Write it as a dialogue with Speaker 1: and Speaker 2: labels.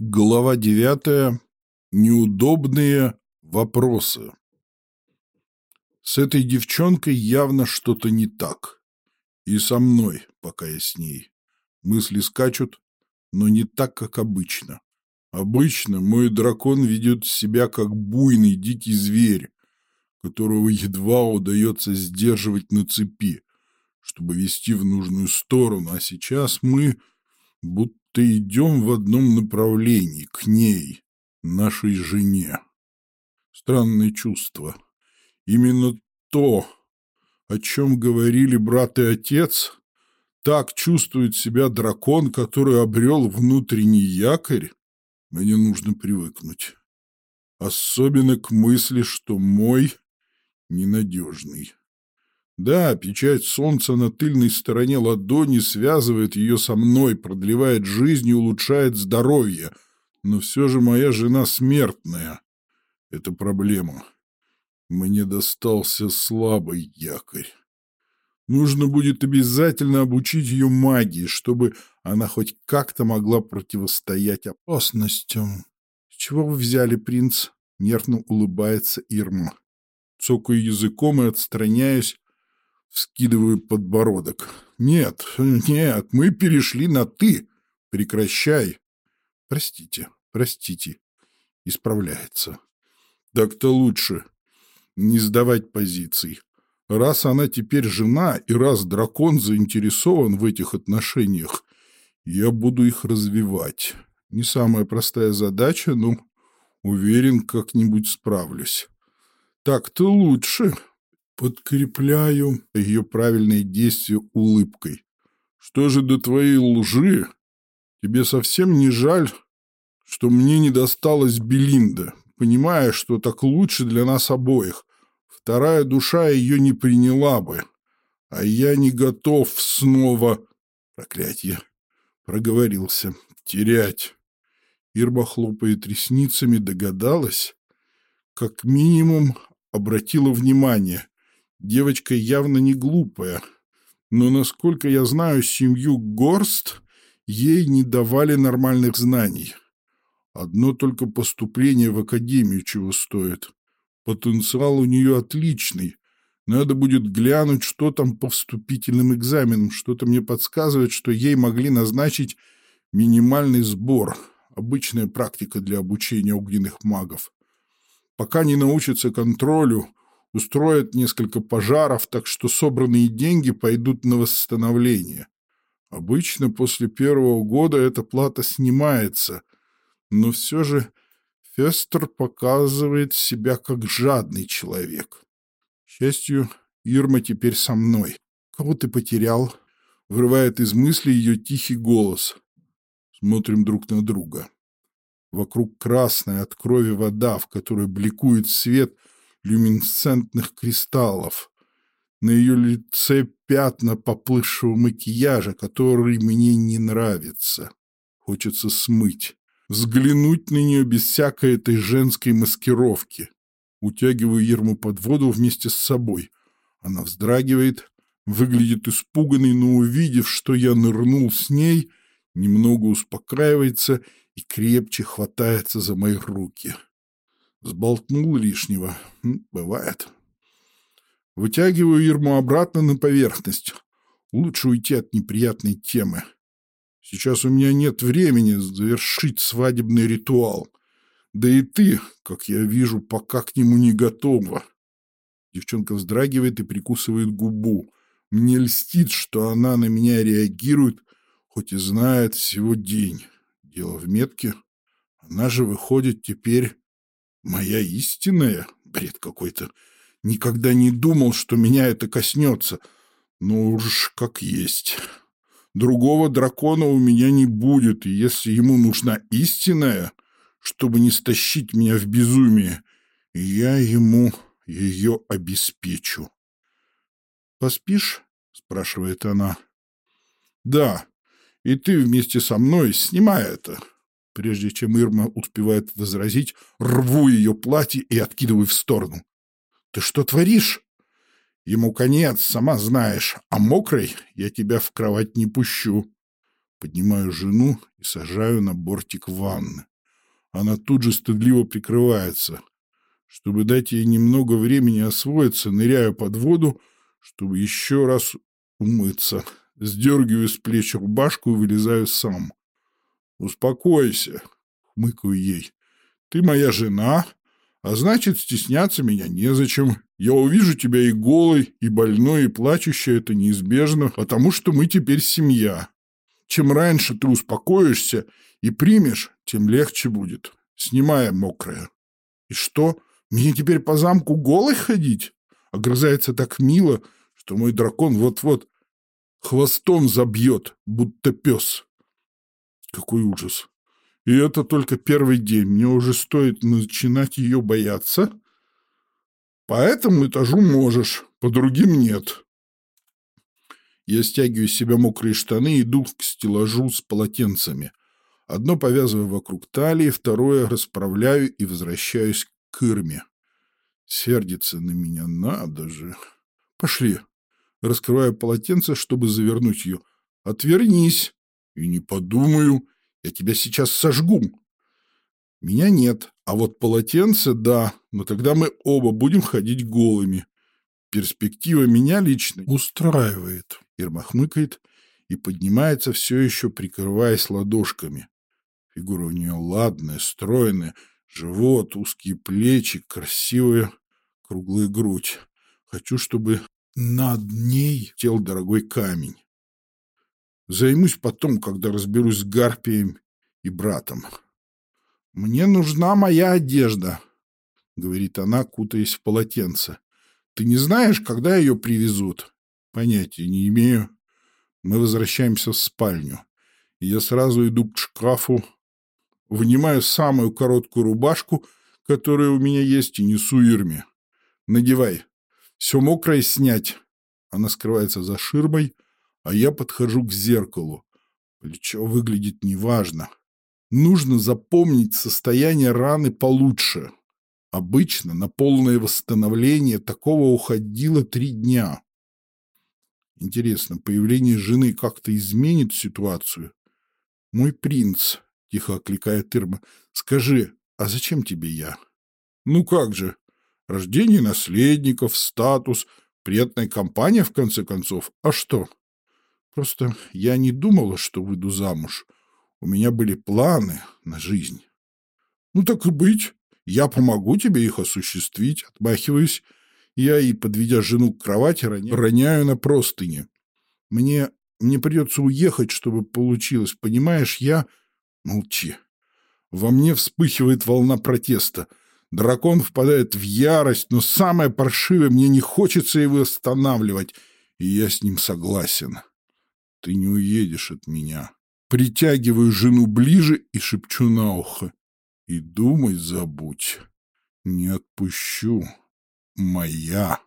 Speaker 1: Глава девятая. Неудобные вопросы. С этой девчонкой явно что-то не так. И со мной, пока я с ней. Мысли скачут, но не так, как обычно. Обычно мой дракон ведет себя как буйный дикий зверь, которого едва удается сдерживать на цепи, чтобы вести в нужную сторону, а сейчас мы будто идем в одном направлении, к ней, нашей жене. Странное чувство. Именно то, о чем говорили брат и отец, так чувствует себя дракон, который обрел внутренний якорь, мне нужно привыкнуть. Особенно к мысли, что мой ненадежный. Да, печать солнца на тыльной стороне ладони связывает ее со мной, продлевает жизнь и улучшает здоровье. Но все же моя жена смертная. Это проблема. Мне достался слабый якорь. Нужно будет обязательно обучить ее магии, чтобы она хоть как-то могла противостоять опасностям. — С чего вы взяли, принц? — нервно улыбается Ирма. Цокаю языком и отстраняюсь, Скидываю подбородок. Нет, нет, мы перешли на «ты». Прекращай. Простите, простите. Исправляется. Так-то лучше. Не сдавать позиций. Раз она теперь жена, и раз дракон заинтересован в этих отношениях, я буду их развивать. Не самая простая задача, но уверен, как-нибудь справлюсь. Так-то лучше. Подкрепляю ее правильные действия улыбкой. Что же до твоей лжи? Тебе совсем не жаль, что мне не досталась Белинда, понимая, что так лучше для нас обоих. Вторая душа ее не приняла бы. А я не готов снова... Проклятье. Проговорился. Терять. Ирма хлопает ресницами, догадалась. Как минимум обратила внимание. Девочка явно не глупая, но, насколько я знаю семью Горст, ей не давали нормальных знаний. Одно только поступление в академию чего стоит. Потенциал у нее отличный. Надо будет глянуть, что там по вступительным экзаменам. Что-то мне подсказывает, что ей могли назначить минимальный сбор. Обычная практика для обучения огненных магов. Пока не научится контролю, устроят несколько пожаров, так что собранные деньги пойдут на восстановление. Обычно после первого года эта плата снимается, но все же Фестер показывает себя как жадный человек. К счастью, Ирма теперь со мной. Кого ты потерял? Вырывает из мысли ее тихий голос. Смотрим друг на друга. Вокруг красная от крови вода, в которой бликует свет — люминесцентных кристаллов. На ее лице пятна поплывшего макияжа, который мне не нравится. Хочется смыть. Взглянуть на нее без всякой этой женской маскировки. Утягиваю Ерму под воду вместе с собой. Она вздрагивает, выглядит испуганной, но увидев, что я нырнул с ней, немного успокаивается и крепче хватается за мои руки. Сболтнул лишнего. Бывает. Вытягиваю Ирму обратно на поверхность. Лучше уйти от неприятной темы. Сейчас у меня нет времени завершить свадебный ритуал. Да и ты, как я вижу, пока к нему не готова. Девчонка вздрагивает и прикусывает губу. Мне льстит, что она на меня реагирует, хоть и знает всего день. Дело в метке. Она же выходит теперь Моя истинная? Бред какой-то. Никогда не думал, что меня это коснется. Ну уж как есть. Другого дракона у меня не будет, и если ему нужна истинная, чтобы не стащить меня в безумие, я ему ее обеспечу. «Поспишь?» — спрашивает она. «Да, и ты вместе со мной снимай это. Прежде чем Ирма успевает возразить, рву ее платье и откидываю в сторону. «Ты что творишь?» «Ему конец, сама знаешь, а мокрой я тебя в кровать не пущу». Поднимаю жену и сажаю на бортик ванны. Она тут же стыдливо прикрывается. Чтобы дать ей немного времени освоиться, ныряю под воду, чтобы еще раз умыться. Сдергиваю с плеч рубашку и вылезаю сам. «Успокойся», — хмыкаю ей. «Ты моя жена, а значит, стесняться меня незачем. Я увижу тебя и голой, и больной, и плачущей, это неизбежно, потому что мы теперь семья. Чем раньше ты успокоишься и примешь, тем легче будет. Снимая мокрое. И что, мне теперь по замку голой ходить? Огрызается так мило, что мой дракон вот-вот хвостом забьет, будто пес. Какой ужас. И это только первый день. Мне уже стоит начинать ее бояться. По этому этажу можешь, по другим нет. Я стягиваю с себя мокрые штаны и иду к стеллажу с полотенцами. Одно повязываю вокруг талии, второе расправляю и возвращаюсь к Ирме. Сердится на меня, надо же. Пошли. Раскрываю полотенце, чтобы завернуть ее. Отвернись. И не подумаю. Я тебя сейчас сожгу. Меня нет, а вот полотенце – да, но тогда мы оба будем ходить голыми. Перспектива меня лично устраивает. Ирма хмыкает и поднимается, все еще прикрываясь ладошками. Фигура у нее ладная, стройная, живот, узкие плечи, красивая круглая грудь. Хочу, чтобы над ней тел дорогой камень. Займусь потом, когда разберусь с Гарпием и братом. «Мне нужна моя одежда», — говорит она, кутаясь в полотенце. «Ты не знаешь, когда ее привезут?» «Понятия не имею». Мы возвращаемся в спальню. я сразу иду к шкафу, вынимаю самую короткую рубашку, которая у меня есть, и несу Ирме. «Надевай. Все мокрое снять». Она скрывается за ширмой, а я подхожу к зеркалу. Плечо выглядит неважно. Нужно запомнить состояние раны получше. Обычно на полное восстановление такого уходило три дня. Интересно, появление жены как-то изменит ситуацию? Мой принц, тихо окликает Ирма, скажи, а зачем тебе я? Ну как же, рождение наследников, статус, приятная компания, в конце концов. А что? Просто я не думала, что выйду замуж. У меня были планы на жизнь. Ну так и быть. Я помогу тебе их осуществить. Отмахиваюсь. Я и, подведя жену к кровати, роняю, роняю на простыни. Мне, мне придется уехать, чтобы получилось. Понимаешь, я... Молчи. Во мне вспыхивает волна протеста. Дракон впадает в ярость, но самое паршивое, мне не хочется его останавливать, и я с ним согласен. Ты не уедешь от меня. Притягиваю жену ближе и шепчу на ухо. И думай, забудь. Не отпущу. Моя.